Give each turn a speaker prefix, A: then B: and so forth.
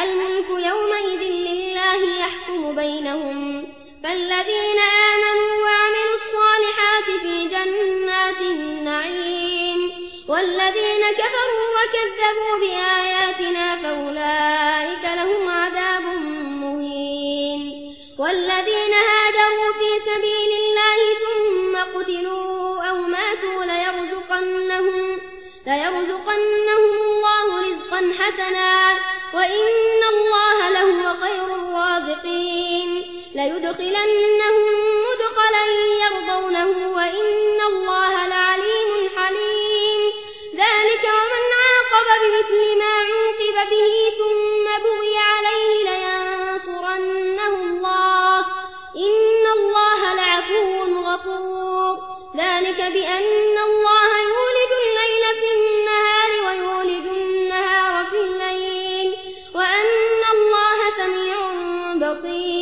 A: الملك يومئذ لله يحكم بينهم. فالذين آمنوا وعملوا الصالحات في جنات النعيم. والذين كفروا وكذبوا بآياتنا فأولئك لهم عذاب مهين. والذين هاجروا في سبيل الله ثم قتلوا أو ماتوا ليرزقنهم, ليرزقنهم الله رزقا حسنا. ليدخلنهم مدخلا يرضونه وإن الله لعليم حليم. ذلك ومن عاقب بمثل ما عوقب به ثم بغي عليه لينصرنه الله. إن الله لعفو غفور. ذلك بأن الله يولد الليل في النهار ويولد النهار في الليل وأن الله سميع بصير.